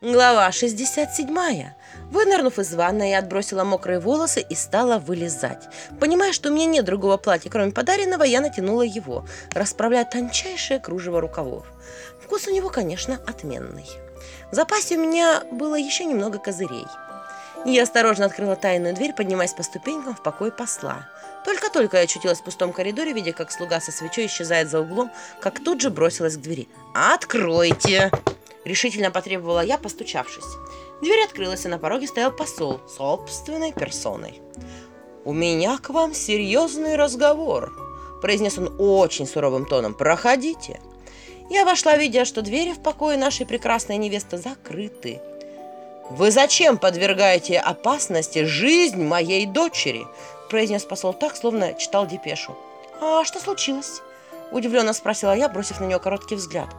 Глава 67. Вынырнув из ванной, я отбросила мокрые волосы и стала вылезать. Понимая, что у меня нет другого платья, кроме подаренного, я натянула его, расправляя тончайшее кружево рукавов. Вкус у него, конечно, отменный. В запасе у меня было еще немного козырей. Я осторожно открыла тайную дверь, поднимаясь по ступенькам в покой посла. Только-только я очутилась в пустом коридоре, видя, как слуга со свечой исчезает за углом, как тут же бросилась к двери. «Откройте!» Решительно потребовала я, постучавшись. Дверь открылась, и на пороге стоял посол собственной персоной. «У меня к вам серьезный разговор», – произнес он очень суровым тоном. «Проходите». Я вошла, видя, что двери в покое нашей прекрасной невесты закрыты. «Вы зачем подвергаете опасности жизнь моей дочери?» – произнес посол так, словно читал депешу. «А что случилось?» – удивленно спросила я, бросив на нее короткий взгляд –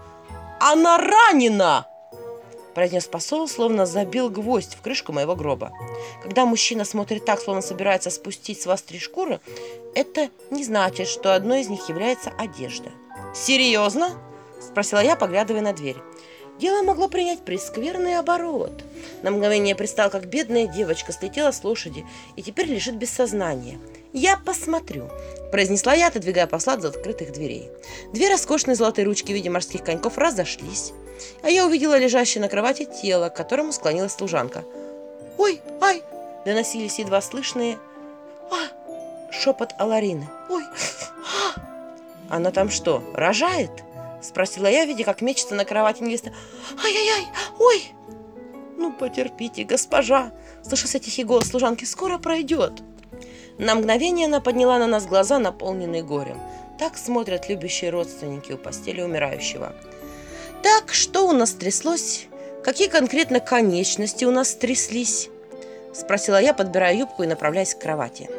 она ранена!» произнес посол, словно забил гвоздь в крышку моего гроба. Когда мужчина смотрит так, словно собирается спустить с вас три шкуры, это не значит, что одной из них является одежда. «Серьезно?» – спросила я, поглядывая на дверь. Дело могло принять прескверный оборот. На мгновение представил, как бедная девочка слетела с лошади и теперь лежит без сознания. «Я посмотрю», – произнесла я, отодвигая посла от открытых дверей. Две роскошные золотые ручки в виде морских коньков разошлись, а я увидела лежащее на кровати тело, к которому склонилась служанка. «Ой, ай!» – доносились едва слышные «А!» – шепот Аларины. «Ой, а!» «Она там что, рожает?» – спросила я, видя, как мечется на кровати невеста. «Ай-яй-яй! Ой!» «Ну, потерпите, госпожа!» – слышался тихий голос служанки. «Скоро пройдет!» На мгновение она подняла на нас глаза, наполненные горем. Так смотрят любящие родственники у постели умирающего. «Так, что у нас тряслось? Какие конкретно конечности у нас тряслись?» – спросила я, подбирая юбку и направляясь к кровати.